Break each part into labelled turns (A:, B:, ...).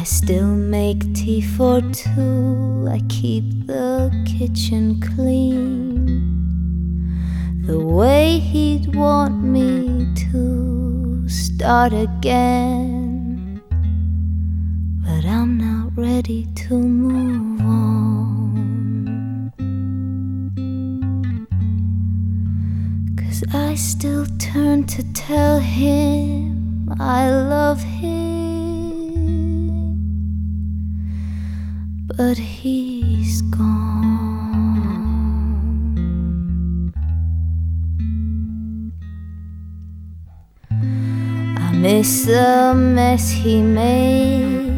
A: I still make tea for two. I keep the kitchen clean. The way he'd want me to start again. But I'm not ready to move on. Cause I still turn to tell him I love him. But he's gone. I miss the mess he made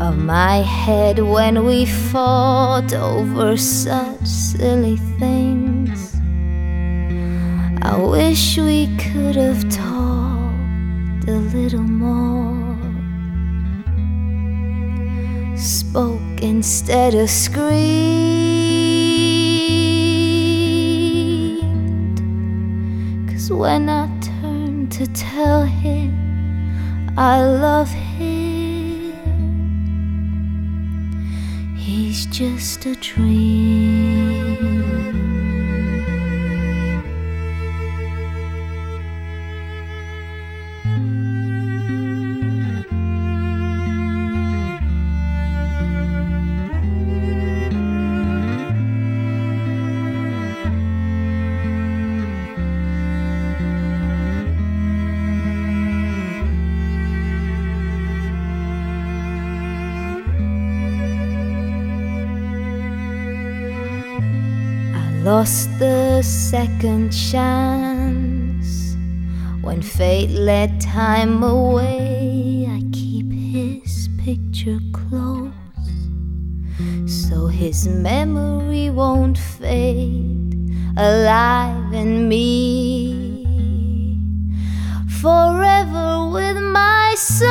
A: of my head when we fought over such silly things. I wish we could have talked a little more spoke instead of screamed. Cause when I turned to tell him I love him, he's just a dream. Lost the second chance when fate led time away. I keep his picture close so his memory won't fade alive in me forever with my soul.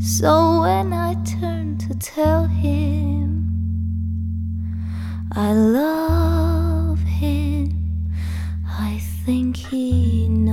A: So when I turn to tell him I love him, I think he knows.